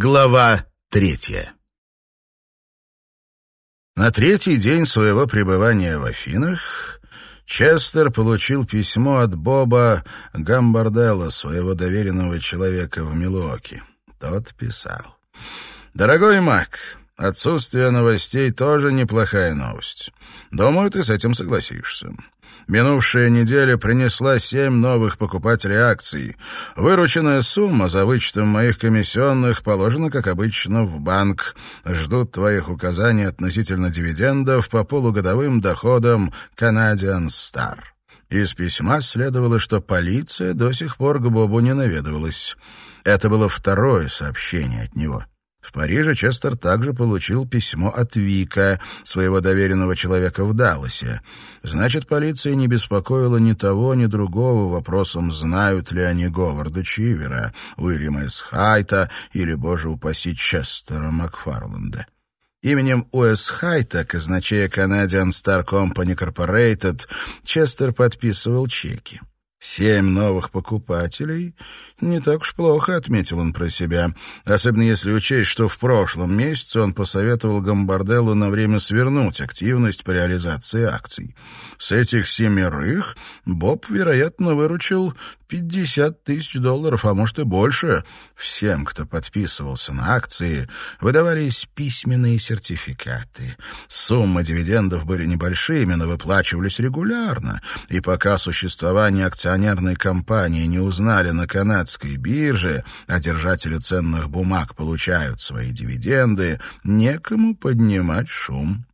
Глава третья. На третий день своего пребывания в Афинах Честер получил письмо от Боба Гамбарделла, своего доверенного человека в Милуоке. Тот писал. «Дорогой Мак, отсутствие новостей тоже неплохая новость. Думаю, ты с этим согласишься. Минувшая неделя принесла семь новых покупателей акций. Вырученная сумма за вычетом моих комиссионных положена, как обычно, в банк. Ждут твоих указаний относительно дивидендов по полугодовым доходам Canadian Star. Из письма следовало, что полиция до сих пор к Бобу не наведывалась. Это было второе сообщение от него. В Париже Честер также получил письмо от Вика, своего доверенного человека в Далласе. Значит, полиция не беспокоила ни того, ни другого вопросом, знают ли они Говарда Чивера, Уильяма С. Хайта или, боже упаси, Честера Макфарланда. Именем У.С. Хайта, казначея Canadian Star Company Corporated, Честер подписывал чеки. Семь новых покупателей? Не так уж плохо, отметил он про себя. Особенно если учесть, что в прошлом месяце он посоветовал Гамбарделлу на время свернуть активность по реализации акций. С этих семерых Боб, вероятно, выручил 50 тысяч долларов, а может и больше. Всем, кто подписывался на акции, выдавались письменные сертификаты. Суммы дивидендов были небольшими, но выплачивались регулярно, и пока существование акционерной компании не узнали на канадской бирже, а держатели ценных бумаг получают свои дивиденды, некому поднимать шум.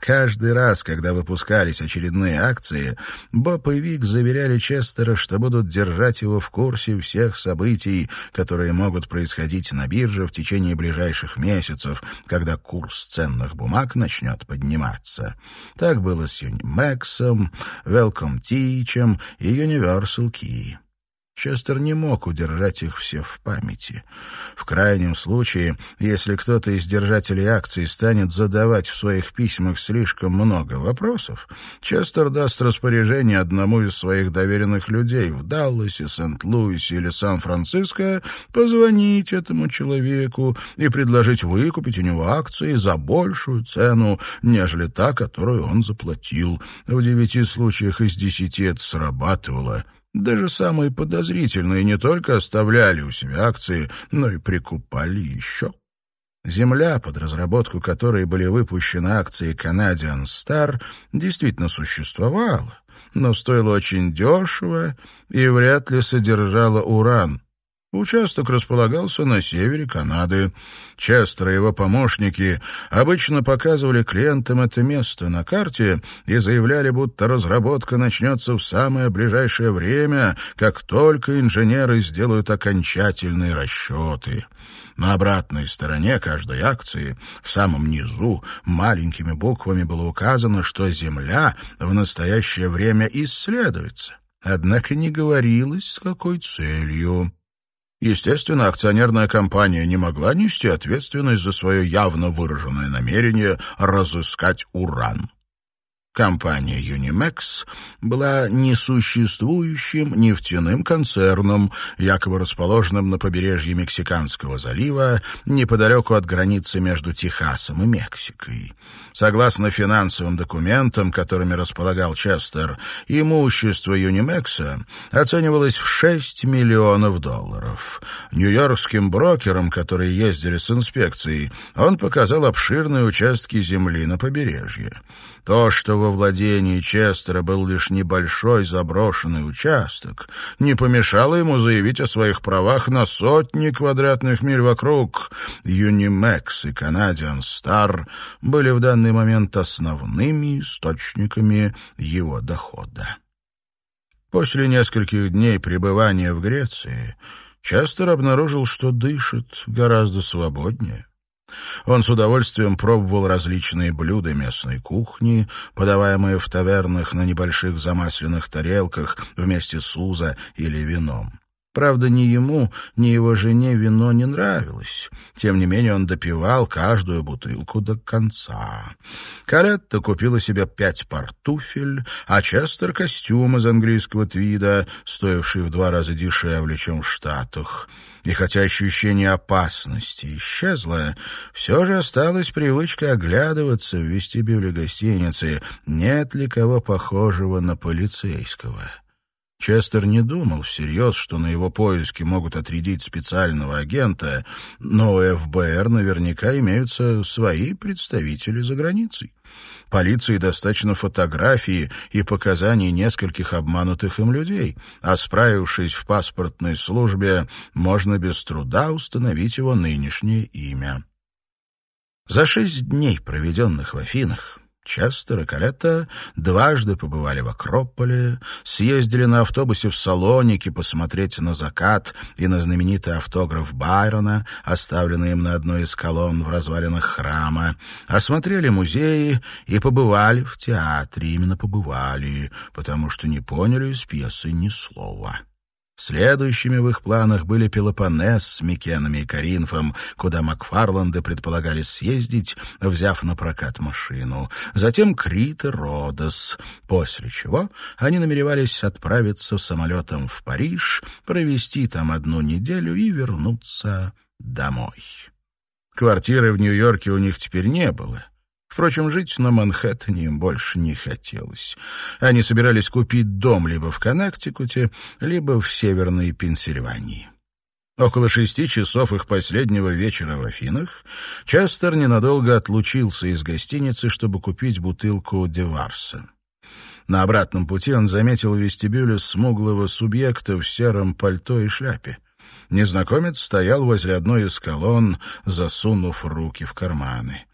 Каждый раз, когда выпускались очередные акции, Боб и Вик заверяли Честера, что будут держать его в курсе всех событий, которые могут происходить на бирже в течение ближайших месяцев, когда курс ценных бумаг начнет подниматься. Так было с Юнимексом, Welcome Teach'ем и Universal Key. Честер не мог удержать их все в памяти. В крайнем случае, если кто-то из держателей акций станет задавать в своих письмах слишком много вопросов, Честер даст распоряжение одному из своих доверенных людей в Далласе, Сент-Луисе или Сан-Франциско позвонить этому человеку и предложить выкупить у него акции за большую цену, нежели та, которую он заплатил. В девяти случаях из десяти это срабатывало — даже самые подозрительные не только оставляли у себя акции, но и прикупали еще. Земля, под разработку которой были выпущены акции Canadian Star, действительно существовала, но стоила очень дешево и вряд ли содержала уран. Участок располагался на севере Канады. Честер и его помощники обычно показывали клиентам это место на карте и заявляли, будто разработка начнется в самое ближайшее время, как только инженеры сделают окончательные расчеты. На обратной стороне каждой акции, в самом низу, маленькими буквами было указано, что Земля в настоящее время исследуется. Однако не говорилось, с какой целью. Естественно, акционерная компания не могла нести ответственность за свое явно выраженное намерение разыскать уран. Компания Unimex была несуществующим нефтяным концерном, якобы расположенным на побережье Мексиканского залива, неподалеку от границы между Техасом и Мексикой. Согласно финансовым документам, которыми располагал Честер, имущество Юнимекса оценивалось в 6 миллионов долларов. Нью-Йоркским брокерам, которые ездили с инспекцией, он показал обширные участки земли на побережье. То, что во владении Честера был лишь небольшой заброшенный участок, не помешало ему заявить о своих правах на сотни квадратных миль вокруг. Юнимекс и Canadian Star были в данный момент основными источниками его дохода. После нескольких дней пребывания в Греции Честер обнаружил, что дышит гораздо свободнее. Он с удовольствием пробовал различные блюда местной кухни, подаваемые в тавернах на небольших замасленных тарелках вместе с уза или вином. Правда, ни ему, ни его жене вино не нравилось. Тем не менее, он допивал каждую бутылку до конца. Калетта купила себе пять портуфель, а Честер — костюм из английского твида, стоивший в два раза дешевле, чем в Штатах. И хотя ощущение опасности исчезло, все же осталась привычка оглядываться в вестибюле гостиницы, нет ли кого похожего на полицейского. Честер не думал всерьез, что на его поиски могут отрядить специального агента, но у ФБР наверняка имеются свои представители за границей. Полиции достаточно фотографии и показаний нескольких обманутых им людей, а справившись в паспортной службе, можно без труда установить его нынешнее имя. За шесть дней, проведенных в Афинах, Честер и Калетта дважды побывали в Акрополе, съездили на автобусе в Салоники посмотреть на закат и на знаменитый автограф Байрона, оставленный им на одной из колонн в развалинах храма, осмотрели музеи и побывали в театре, именно побывали, потому что не поняли из пьесы ни слова. Следующими в их планах были Пелопоннес с Микенами и Каринфом, куда Макфарланды предполагали съездить, взяв на прокат машину. Затем Крит и Родос, после чего они намеревались отправиться самолетом в Париж, провести там одну неделю и вернуться домой. Квартиры в Нью-Йорке у них теперь не было. Впрочем, жить на Манхэттене им больше не хотелось. Они собирались купить дом либо в Коннектикуте, либо в Северной Пенсильвании. Около шести часов их последнего вечера в Афинах Честер ненадолго отлучился из гостиницы, чтобы купить бутылку Деварса. На обратном пути он заметил в вестибюле смуглого субъекта в сером пальто и шляпе. Незнакомец стоял возле одной из колонн, засунув руки в карманы.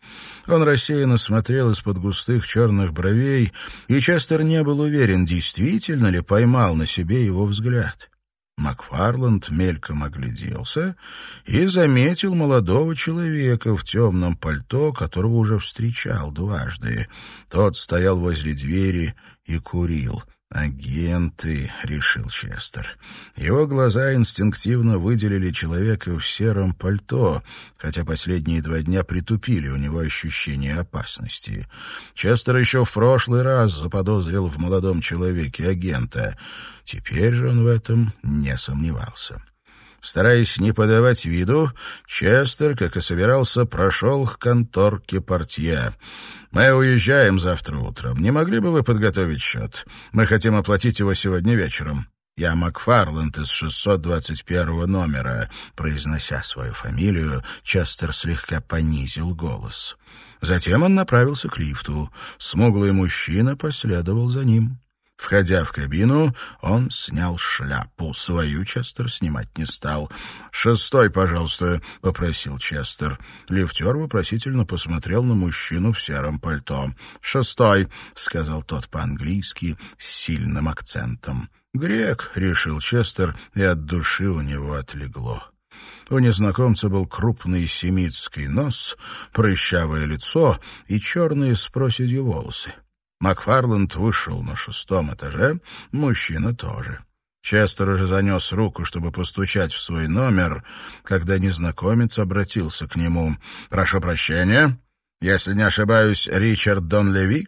Он рассеянно смотрел из-под густых черных бровей, и Честер не был уверен, действительно ли поймал на себе его взгляд. Макфарланд мельком огляделся и заметил молодого человека в темном пальто, которого уже встречал дважды. Тот стоял возле двери и курил — «Агенты», — решил Честер. Его глаза инстинктивно выделили человека в сером пальто, хотя последние два дня притупили у него ощущение опасности. Честер еще в прошлый раз заподозрил в молодом человеке агента. Теперь же он в этом не сомневался. Стараясь не подавать виду, Честер, как и собирался, прошел к конторке портье. «Мы уезжаем завтра утром. Не могли бы вы подготовить счет? Мы хотим оплатить его сегодня вечером». «Я Макфарланд из 621 номера», произнося свою фамилию, Честер слегка понизил голос. Затем он направился к лифту. Смуглый мужчина последовал за ним. Входя в кабину, он снял шляпу. Свою Честер снимать не стал. «Шестой, пожалуйста», — попросил Честер. Лифтер вопросительно посмотрел на мужчину в сером пальто. «Шестой», — сказал тот по-английски с сильным акцентом. «Грек», — решил Честер, и от души у него отлегло. У незнакомца был крупный семитский нос, прыщавое лицо и черные с проседью волосы. Макфарланд вышел на шестом этаже, мужчина тоже. Честер уже занес руку, чтобы постучать в свой номер, когда незнакомец обратился к нему. «Прошу прощения. Если не ошибаюсь, Ричард Дон Леви?»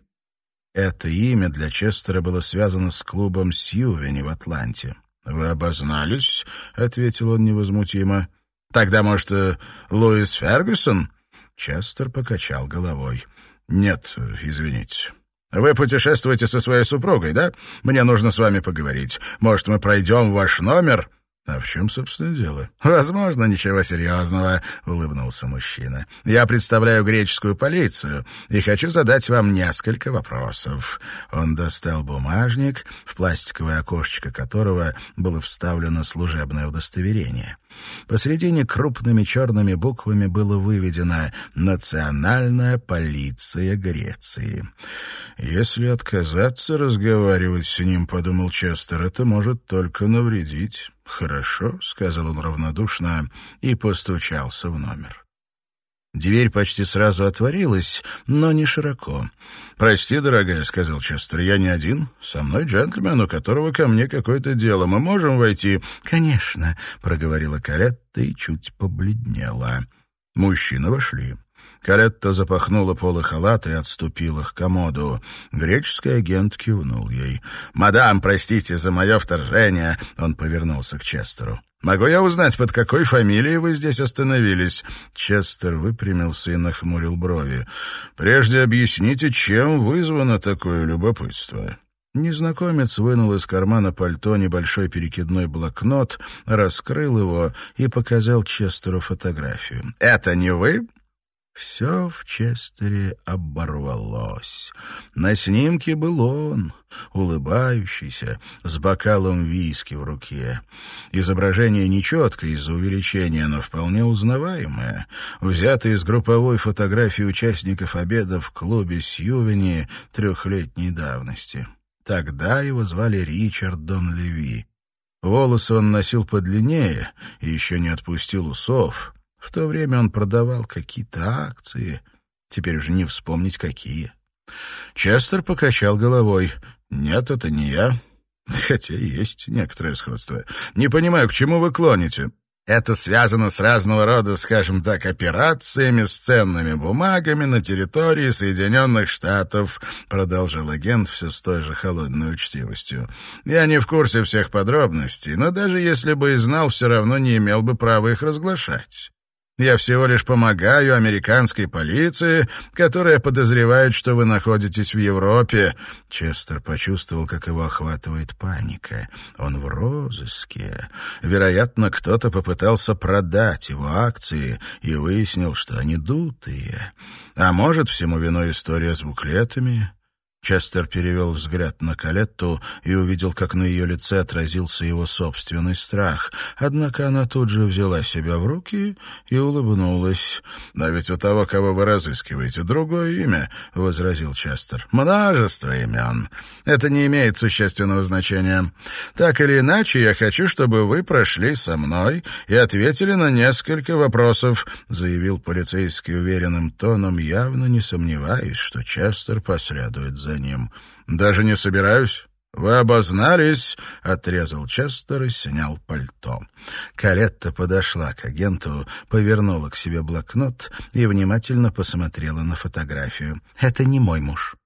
Это имя для Честера было связано с клубом Сьювени в Атланте. «Вы обознались?» — ответил он невозмутимо. «Тогда, может, э, Луис Фергюсон?» Честер покачал головой. «Нет, извините. Вы путешествуете со своей супругой, да? Мне нужно с вами поговорить. Может, мы пройдем в ваш номер?» «А в чем, собственно, дело?» «Возможно, ничего серьезного», — улыбнулся мужчина. «Я представляю греческую полицию и хочу задать вам несколько вопросов». Он достал бумажник, в пластиковое окошечко которого было вставлено служебное удостоверение. Посредине крупными черными буквами было выведено «Национальная полиция Греции». «Если отказаться разговаривать с ним, — подумал Честер, — это может только навредить». «Хорошо», — сказал он равнодушно и постучался в номер. Дверь почти сразу отворилась, но не широко. «Прости, дорогая», — сказал Честер, — «я не один. Со мной джентльмен, у которого ко мне какое-то дело. Мы можем войти?» «Конечно», — проговорила Калетта и чуть побледнела. Мужчины вошли. Каретта запахнула полы халата и отступила к комоду. Греческий агент кивнул ей. «Мадам, простите за мое вторжение!» Он повернулся к Честеру. «Могу я узнать, под какой фамилией вы здесь остановились?» Честер выпрямился и нахмурил брови. «Прежде объясните, чем вызвано такое любопытство?» Незнакомец вынул из кармана пальто небольшой перекидной блокнот, раскрыл его и показал Честеру фотографию. «Это не вы?» Все в Честере оборвалось. На снимке был он, улыбающийся, с бокалом виски в руке. Изображение нечеткое из-за увеличения, но вполне узнаваемое. Взятое из групповой фотографии участников обеда в клубе Сьювени трехлетней давности. Тогда его звали Ричард Дон Леви. Волосы он носил подлиннее и еще не отпустил усов. В то время он продавал какие-то акции, теперь уже не вспомнить какие. Честер покачал головой. «Нет, это не я. Хотя есть некоторое сходство. Не понимаю, к чему вы клоните. Это связано с разного рода, скажем так, операциями с ценными бумагами на территории Соединенных Штатов, продолжил агент все с той же холодной учтивостью. Я не в курсе всех подробностей, но даже если бы и знал, все равно не имел бы права их разглашать. Я всего лишь помогаю американской полиции, которая подозревает, что вы находитесь в Европе». Честер почувствовал, как его охватывает паника. Он в розыске. Вероятно, кто-то попытался продать его акции и выяснил, что они дутые. А может, всему виной история с буклетами? Честер перевел взгляд на Калетту и увидел, как на ее лице отразился его собственный страх. Однако она тут же взяла себя в руки и улыбнулась. «Но ведь у того, кого вы разыскиваете, другое имя», — возразил Честер. «Множество имен. Это не имеет существенного значения. Так или иначе, я хочу, чтобы вы прошли со мной и ответили на несколько вопросов», — заявил полицейский уверенным тоном, явно не сомневаясь, что Честер последует за за ним. «Даже не собираюсь. «Вы обознались!» — отрезал Честер и снял пальто. Калетта подошла к агенту, повернула к себе блокнот и внимательно посмотрела на фотографию. «Это не мой муж.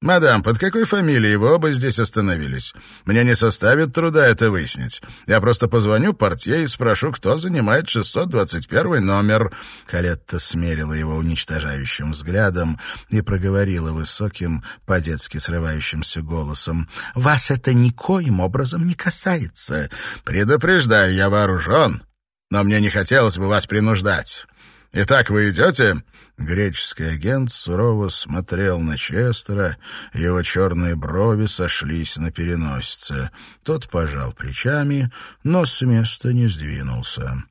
«Мадам, под какой фамилией вы оба здесь остановились? Мне не составит труда это выяснить. Я просто позвоню портье и спрошу, кто занимает 621 номер». Калетта смерила его уничтожающим взглядом и проговорила высоким, по-детски срывающимся голосом. «Вас это никоим образом не касается. Предупреждаю, я вооружен, но мне не хотелось бы вас принуждать. Итак, вы идете?» Греческий агент сурово смотрел на Честера, его черные брови сошлись на переносице. Тот пожал плечами, но с места не сдвинулся.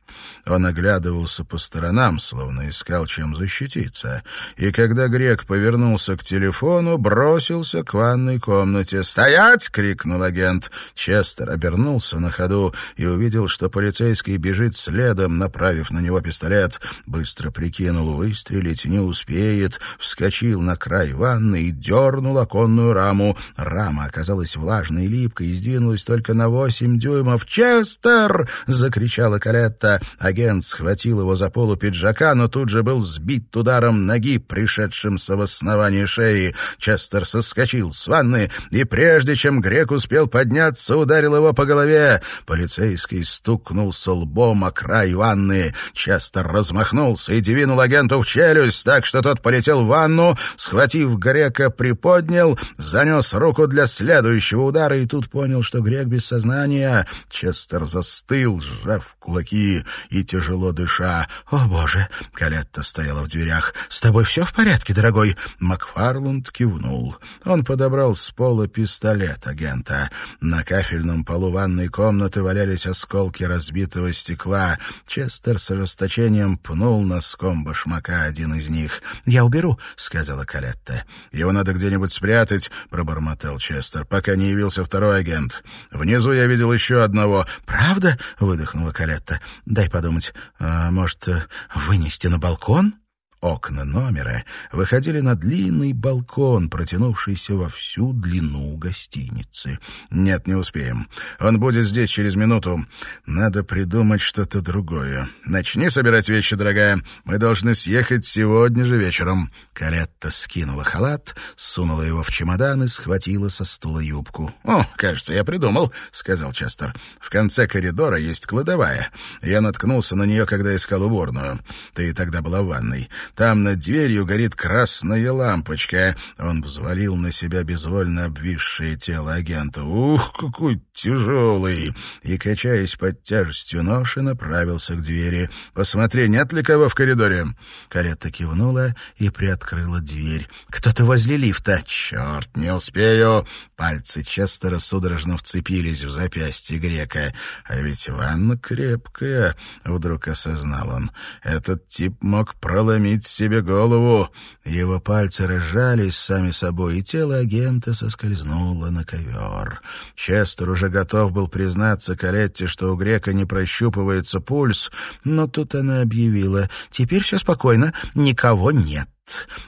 Он оглядывался по сторонам, словно искал чем защититься. И когда грек повернулся к телефону, бросился к ванной комнате. «Стоять!» — крикнул агент. Честер обернулся на ходу и увидел, что полицейский бежит следом, направив на него пистолет. Быстро прикинул, выстрелить не успеет. Вскочил на край ванны и дернул оконную раму. Рама оказалась влажной и липкой и сдвинулась только на восемь дюймов. «Честер!» — закричала Калетта. Агент схватил его за полу пиджака, но тут же был сбит ударом ноги, пришедшимся в основание шеи. Честер соскочил с ванны, и прежде чем грек успел подняться, ударил его по голове. Полицейский стукнулся лбом о край ванны. Честер размахнулся и двинул агенту в челюсть, так что тот полетел в ванну, схватив грека, приподнял, занес руку для следующего удара и тут понял, что грек без сознания. Честер застыл, сжав кулаки и тяжело дыша. «О, Боже!» — Калетта стояла в дверях. «С тобой все в порядке, дорогой?» Макфарлунд кивнул. Он подобрал с пола пистолет агента. На кафельном полу ванной комнаты валялись осколки разбитого стекла. Честер с ожесточением пнул носком башмака один из них. «Я уберу», — сказала Калетта. «Его надо где-нибудь спрятать», — пробормотал Честер, пока не явился второй агент. «Внизу я видел еще одного». «Правда?» — выдохнула Калетта. «Дай подумать, а, может, вынести на балкон?» Окна номера выходили на длинный балкон, протянувшийся во всю длину гостиницы. «Нет, не успеем. Он будет здесь через минуту. Надо придумать что-то другое. Начни собирать вещи, дорогая. Мы должны съехать сегодня же вечером». Калетта скинула халат, сунула его в чемодан и схватила со стула юбку. «О, кажется, я придумал», — сказал Честер. «В конце коридора есть кладовая. Я наткнулся на нее, когда искал уборную. Ты тогда была в ванной. Там над дверью горит красная лампочка. Он взвалил на себя безвольно обвисшее тело агента. Ух, какой тяжелый! И, качаясь под тяжестью ноши, направился к двери. «Посмотри, нет ли кого в коридоре?» Карета кивнула и приоткрыла дверь. «Кто-то возле лифта». «Черт, не успею!» Пальцы Честера судорожно вцепились в запястье грека. «А ведь ванна крепкая», — вдруг осознал он. «Этот тип мог проломить себе голову». Его пальцы разжались сами собой, и тело агента соскользнуло на ковер. Честер уже готов был признаться Калетте, что у грека не прощупывается пульс, но тут она объявила «Теперь все спокойно, никого нет».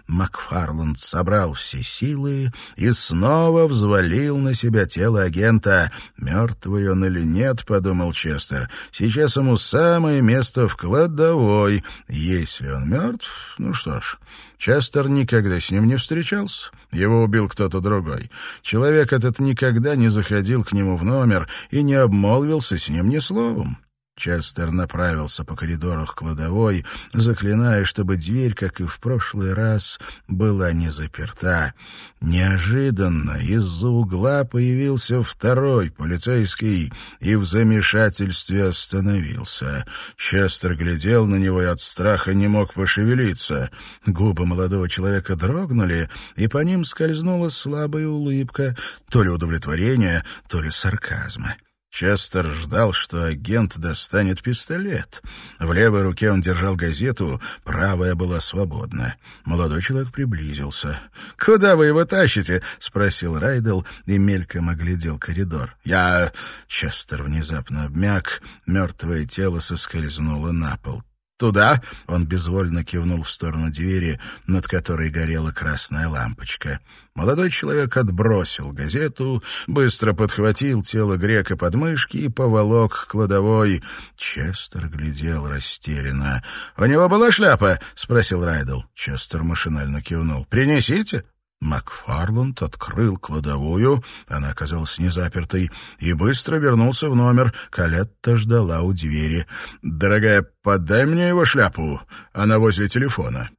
Макфарланд собрал все силы и снова взвалил на себя тело агента. «Мертвый он или нет», — подумал Честер, — «сейчас ему самое место в кладовой. Если он мертв, ну что ж...» Честер никогда с ним не встречался. Его убил кто-то другой. Человек этот никогда не заходил к нему в номер и не обмолвился с ним ни словом. Честер направился по коридору кладовой, заклиная, чтобы дверь, как и в прошлый раз, была не заперта. Неожиданно из-за угла появился второй полицейский и в замешательстве остановился. Честер глядел на него и от страха не мог пошевелиться. Губы молодого человека дрогнули, и по ним скользнула слабая улыбка, то ли удовлетворения, то ли сарказма. Честер ждал, что агент достанет пистолет. В левой руке он держал газету, правая была свободна. Молодой человек приблизился. «Куда вы его тащите?» — спросил Райдл и мельком оглядел коридор. «Я...» — Честер внезапно обмяк, мертвое тело соскользнуло на пол. «Туда?» — он безвольно кивнул в сторону двери, над которой горела красная лампочка. Молодой человек отбросил газету, быстро подхватил тело грека под мышки и поволок к кладовой. Честер глядел растерянно. «У него была шляпа?» — спросил Райдл. Честер машинально кивнул. «Принесите?» Макфарланд открыл кладовую, она оказалась незапертой, и быстро вернулся в номер. Калетта ждала у двери. «Дорогая, подай мне его шляпу, она возле телефона».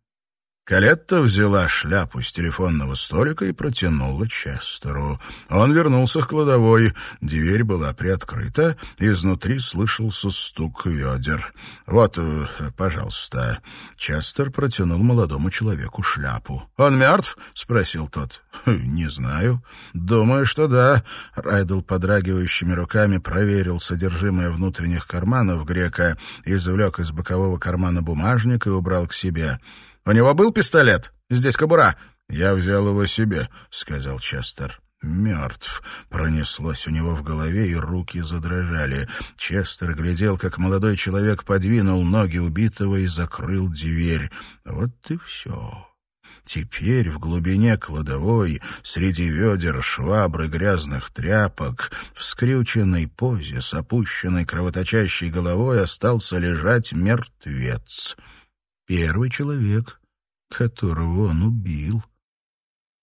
Калетта взяла шляпу с телефонного столика и протянула Честеру. Он вернулся к кладовой. Дверь была приоткрыта, изнутри слышался стук ведер. «Вот, э, пожалуйста». Честер протянул молодому человеку шляпу. «Он мертв?» — спросил тот. «Хм, «Не знаю. Думаю, что да». Райдл подрагивающими руками проверил содержимое внутренних карманов грека, извлек из бокового кармана бумажник и убрал к себе. У него был пистолет? Здесь кобура». «Я взял его себе», — сказал Честер. «Мертв», — пронеслось у него в голове, и руки задрожали. Честер глядел, как молодой человек подвинул ноги убитого и закрыл дверь. Вот и все. Теперь в глубине кладовой, среди ведер, швабры, грязных тряпок, в скрюченной позе с опущенной кровоточащей головой остался лежать мертвец — Первый человек, которого он убил.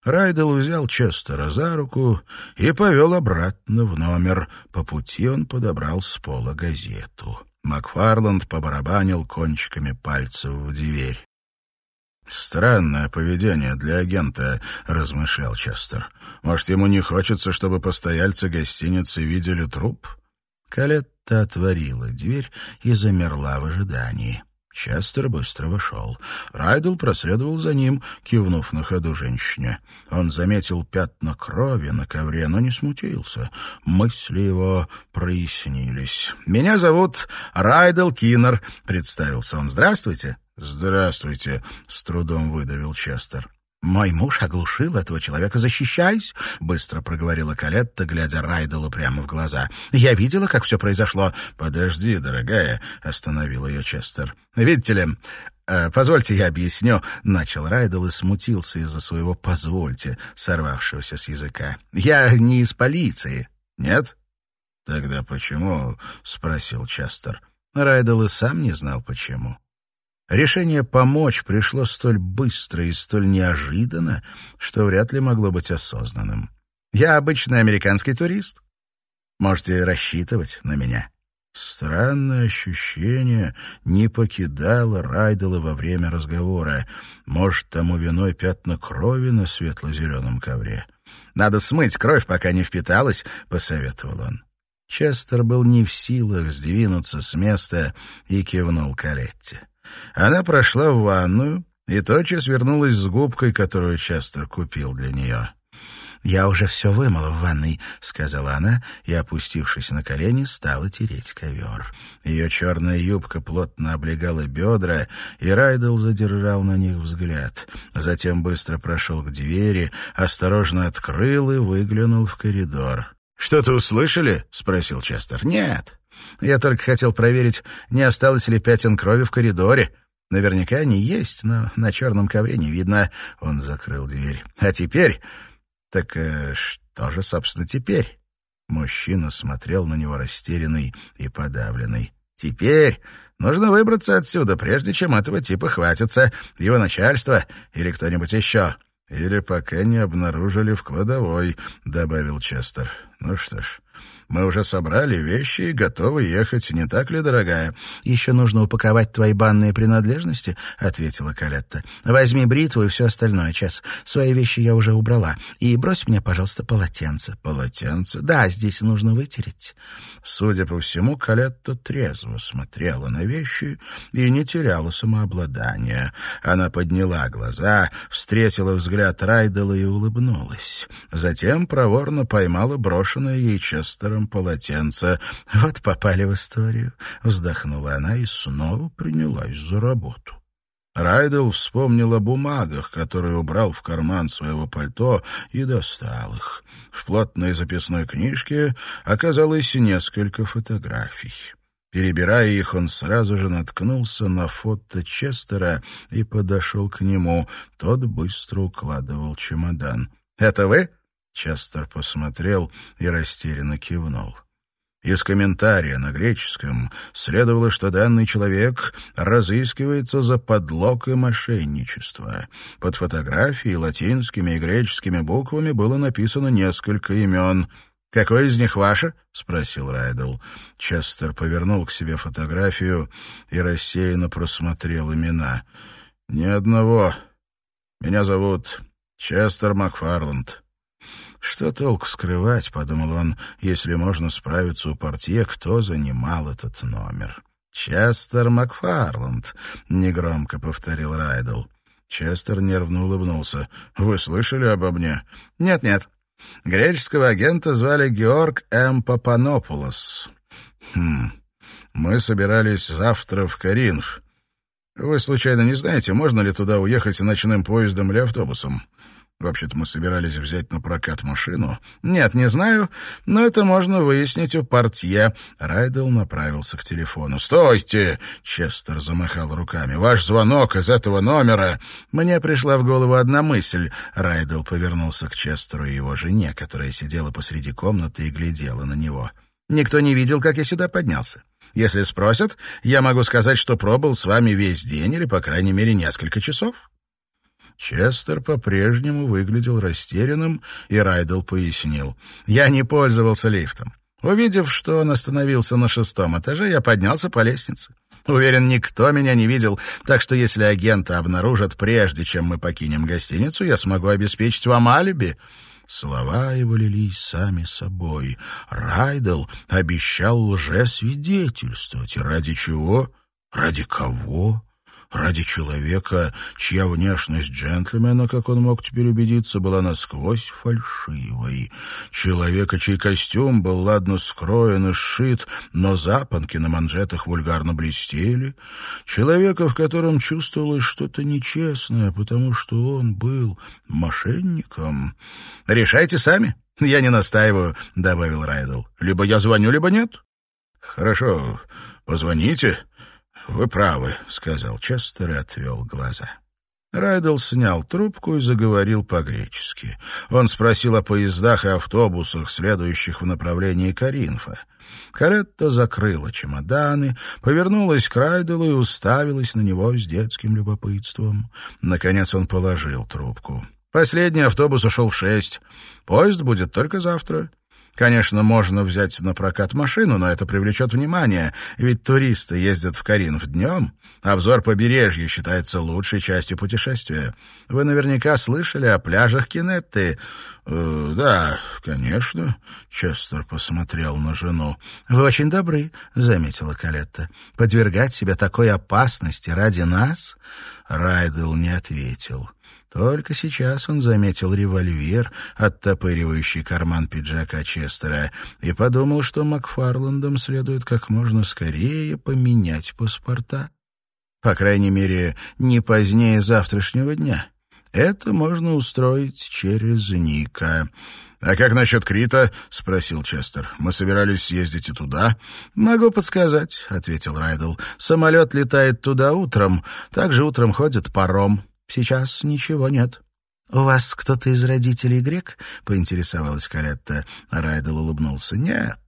Райдел взял Честера за руку и повел обратно в номер. По пути он подобрал с пола газету. Макфарланд побарабанил кончиками пальцев в дверь. «Странное поведение для агента», — размышлял Честер. «Может, ему не хочется, чтобы постояльцы гостиницы видели труп?» Калетта отворила дверь и замерла в ожидании. Честер быстро вошел. Райдл проследовал за ним, кивнув на ходу женщине. Он заметил пятна крови на ковре, но не смутился. Мысли его прояснились. «Меня зовут Райдл Киннер», — представился он. «Здравствуйте». «Здравствуйте», — с трудом выдавил Честер. «Мой муж оглушил этого человека, защищаясь», — быстро проговорила Калетта, глядя Райделу прямо в глаза. «Я видела, как все произошло». «Подожди, дорогая», — остановил ее Честер. «Видите ли, э, позвольте я объясню», — начал Райдел и смутился из-за своего «позвольте», сорвавшегося с языка. «Я не из полиции». «Нет?» «Тогда почему?» — спросил Честер. Райдел и сам не знал, почему. Решение помочь пришло столь быстро и столь неожиданно, что вряд ли могло быть осознанным. «Я обычный американский турист. Можете рассчитывать на меня». Странное ощущение не покидало Райдела во время разговора. Может, тому виной пятна крови на светло-зеленом ковре. «Надо смыть кровь, пока не впиталась», — посоветовал он. Честер был не в силах сдвинуться с места и кивнул Калетте. Она прошла в ванную и тотчас вернулась с губкой, которую Честер купил для нее. «Я уже все вымыла в ванной», — сказала она, и, опустившись на колени, стала тереть ковер. Ее черная юбка плотно облегала бедра, и Райдел задержал на них взгляд. Затем быстро прошел к двери, осторожно открыл и выглянул в коридор. «Что-то услышали?» — спросил Честер. «Нет. Я только хотел проверить, не осталось ли пятен крови в коридоре. Наверняка они есть, но на черном ковре не видно. Он закрыл дверь. А теперь... Так э, что же, собственно, теперь? Мужчина смотрел на него растерянный и подавленный. Теперь нужно выбраться отсюда, прежде чем этого типа хватится. Его начальство или кто-нибудь еще. Или пока не обнаружили в кладовой, — добавил Честер. Ну что ж, мы уже собрали вещи и готовы ехать, не так ли, дорогая?» «Еще нужно упаковать твои банные принадлежности», — ответила Калетта. «Возьми бритву и все остальное, Час. Свои вещи я уже убрала. И брось мне, пожалуйста, полотенце». «Полотенце?» «Да, здесь нужно вытереть». Судя по всему, Калетта трезво смотрела на вещи и не теряла самообладания. Она подняла глаза, встретила взгляд Райдела и улыбнулась. Затем проворно поймала брошенное ей Честером мокром полотенце. Вот попали в историю. Вздохнула она и снова принялась за работу. Райдел вспомнил о бумагах, которые убрал в карман своего пальто, и достал их. В плотной записной книжке оказалось несколько фотографий. Перебирая их, он сразу же наткнулся на фото Честера и подошел к нему. Тот быстро укладывал чемодан. «Это вы?» Честер посмотрел и растерянно кивнул. Из комментария на греческом следовало, что данный человек разыскивается за подлог и мошенничество. Под фотографией латинскими и греческими буквами было написано несколько имен. «Какой из них ваше?» — спросил Райдл. Честер повернул к себе фотографию и рассеянно просмотрел имена. «Ни одного. Меня зовут Честер Макфарланд». «Что толку скрывать?» — подумал он, — «если можно справиться у портье, кто занимал этот номер». «Честер Макфарланд», — негромко повторил Райдл. Честер нервно улыбнулся. «Вы слышали обо мне?» «Нет-нет. Греческого агента звали Георг М. Папанопулос». «Хм. Мы собирались завтра в Каринф. Вы, случайно, не знаете, можно ли туда уехать ночным поездом или автобусом?» Вообще-то мы собирались взять на прокат машину. Нет, не знаю, но это можно выяснить у портье. Райдел направился к телефону. «Стойте!» — Честер замахал руками. «Ваш звонок из этого номера...» Мне пришла в голову одна мысль. Райдел повернулся к Честеру и его жене, которая сидела посреди комнаты и глядела на него. «Никто не видел, как я сюда поднялся. Если спросят, я могу сказать, что пробыл с вами весь день или, по крайней мере, несколько часов». Честер по-прежнему выглядел растерянным, и Райдл пояснил. «Я не пользовался лифтом. Увидев, что он остановился на шестом этаже, я поднялся по лестнице. Уверен, никто меня не видел, так что если агента обнаружат прежде, чем мы покинем гостиницу, я смогу обеспечить вам алиби». Слова его лились сами собой. Райдл обещал лжесвидетельствовать. Ради чего? Ради кого? Ради человека, чья внешность джентльмена, как он мог теперь убедиться, была насквозь фальшивой. Человека, чей костюм был ладно скроен и сшит, но запонки на манжетах вульгарно блестели. Человека, в котором чувствовалось что-то нечестное, потому что он был мошенником. «Решайте сами. Я не настаиваю», — добавил Райдл. «Либо я звоню, либо нет». «Хорошо, позвоните», «Вы правы», — сказал Честер и отвел глаза. Райдл снял трубку и заговорил по-гречески. Он спросил о поездах и автобусах, следующих в направлении Каринфа. Каретта закрыла чемоданы, повернулась к Райделу и уставилась на него с детским любопытством. Наконец он положил трубку. «Последний автобус ушел в шесть. Поезд будет только завтра. Конечно, можно взять на прокат машину, но это привлечет внимание, ведь туристы ездят в Каринф днем. Обзор побережья считается лучшей частью путешествия. Вы наверняка слышали о пляжах Кинетты. Э, да, конечно. Честер посмотрел на жену. Вы очень добры, заметила Калетта. Подвергать себя такой опасности ради нас? Райдел не ответил. Только сейчас он заметил револьвер, оттопыривающий карман пиджака Честера, и подумал, что Макфарландам следует как можно скорее поменять паспорта. По крайней мере, не позднее завтрашнего дня. Это можно устроить через Ника. «А как насчет Крита?» — спросил Честер. «Мы собирались съездить и туда». «Могу подсказать», — ответил Райдл. «Самолет летает туда утром. Также утром ходит паром». Сейчас ничего нет. «У вас кто-то из родителей грек?» — поинтересовалась Каретта. Райдел улыбнулся. «Нет».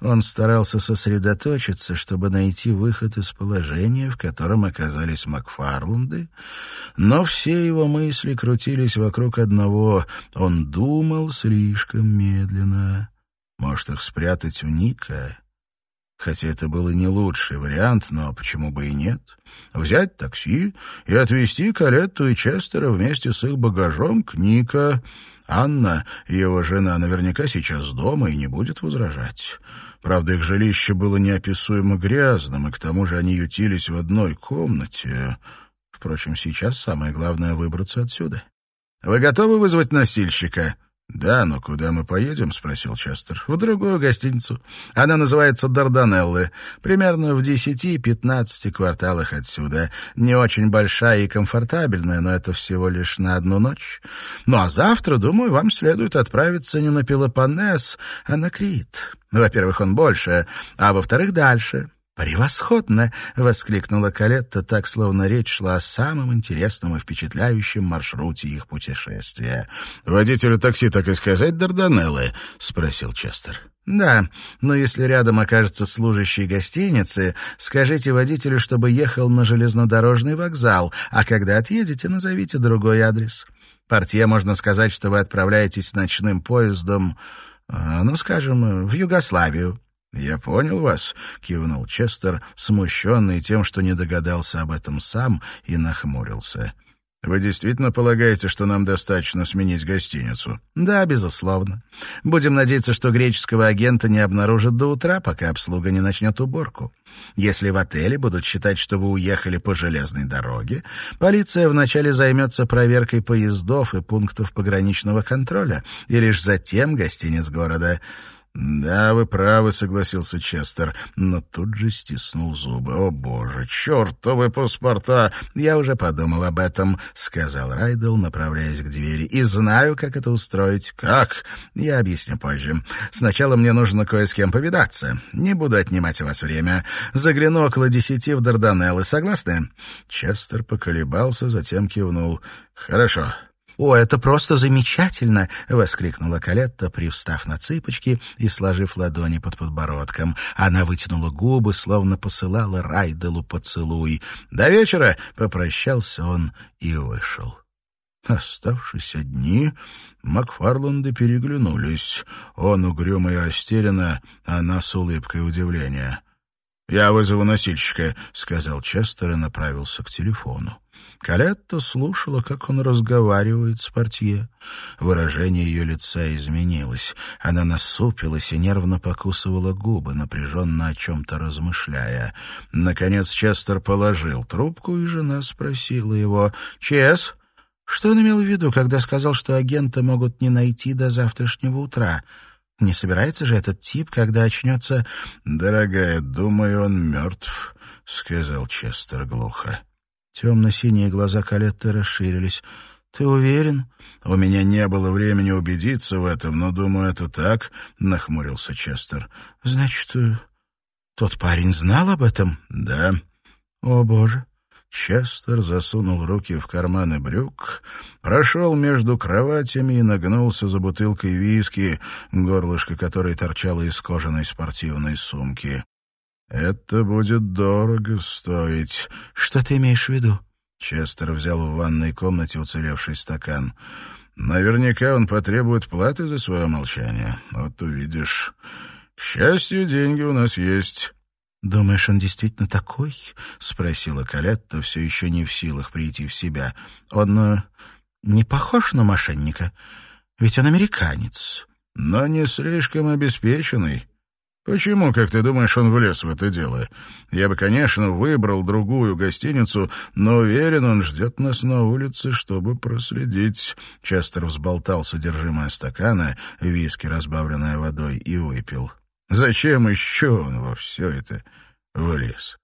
Он старался сосредоточиться, чтобы найти выход из положения, в котором оказались Макфарланды, но все его мысли крутились вокруг одного. Он думал слишком медленно. Может, их спрятать у Ника? Хотя это был и не лучший вариант, но почему бы и нет? Взять такси и отвезти Калетту и Честера вместе с их багажом к Ника. Анна, его жена, наверняка сейчас дома и не будет возражать. Правда, их жилище было неописуемо грязным, и к тому же они ютились в одной комнате. Впрочем, сейчас самое главное — выбраться отсюда. «Вы готовы вызвать носильщика?» «Да, но куда мы поедем?» — спросил Честер. «В другую гостиницу. Она называется Дарданеллы. Примерно в десяти-пятнадцати кварталах отсюда. Не очень большая и комфортабельная, но это всего лишь на одну ночь. Ну а завтра, думаю, вам следует отправиться не на Пелопоннес, а на Крит. Во-первых, он больше, а во-вторых, дальше. «Превосходно!» — воскликнула Калетта, так словно речь шла о самом интересном и впечатляющем маршруте их путешествия. «Водителю такси так и сказать Дарданеллы?» — спросил Честер. «Да, но если рядом окажется служащий гостиницы, скажите водителю, чтобы ехал на железнодорожный вокзал, а когда отъедете, назовите другой адрес. Портье можно сказать, что вы отправляетесь ночным поездом, а, ну, скажем, в Югославию». «Я понял вас», — кивнул Честер, смущенный тем, что не догадался об этом сам, и нахмурился. «Вы действительно полагаете, что нам достаточно сменить гостиницу?» «Да, безусловно. Будем надеяться, что греческого агента не обнаружат до утра, пока обслуга не начнет уборку. Если в отеле будут считать, что вы уехали по железной дороге, полиция вначале займется проверкой поездов и пунктов пограничного контроля, и лишь затем гостиниц города. «Да, вы правы», — согласился Честер, но тут же стиснул зубы. «О, боже, чертовы паспорта!» «Я уже подумал об этом», — сказал Райдел, направляясь к двери. «И знаю, как это устроить». «Как?» «Я объясню позже. Сначала мне нужно кое с кем повидаться. Не буду отнимать у вас время. Загляну около десяти в Дарданеллы. Согласны?» Честер поколебался, затем кивнул. «Хорошо». «О, это просто замечательно!» — воскликнула Калетта, привстав на цыпочки и сложив ладони под подбородком. Она вытянула губы, словно посылала Райделу поцелуй. «До вечера!» — попрощался он и вышел. Оставшись одни, Макфарланды переглянулись. Он угрюмо и растерянно, она с улыбкой удивления. «Я вызову носильщика», — сказал Честер и направился к телефону. Калетта слушала, как он разговаривает с портье. Выражение ее лица изменилось. Она насупилась и нервно покусывала губы, напряженно о чем-то размышляя. Наконец Честер положил трубку, и жена спросила его, «Чес, что он имел в виду, когда сказал, что агента могут не найти до завтрашнего утра?» Не собирается же этот тип, когда очнется... — Дорогая, думаю, он мертв, — сказал Честер глухо. Темно-синие глаза Калетты расширились. «Ты уверен?» «У меня не было времени убедиться в этом, но, думаю, это так», — нахмурился Честер. «Значит, э, тот парень знал об этом?» «Да». «О, Боже!» Честер засунул руки в карманы брюк, прошел между кроватями и нагнулся за бутылкой виски, горлышко которой торчало из кожаной спортивной сумки. «Это будет дорого стоить». «Что ты имеешь в виду?» Честер взял в ванной комнате уцелевший стакан. «Наверняка он потребует платы за свое молчание. Вот увидишь. К счастью, деньги у нас есть». «Думаешь, он действительно такой?» — спросила Калетта, все еще не в силах прийти в себя. «Он э, не похож на мошенника? Ведь он американец». «Но не слишком обеспеченный». «Почему, как ты думаешь, он влез в это дело? Я бы, конечно, выбрал другую гостиницу, но уверен, он ждет нас на улице, чтобы проследить». Честер взболтал содержимое стакана, виски, разбавленное водой, и выпил. «Зачем еще он во все это влез?»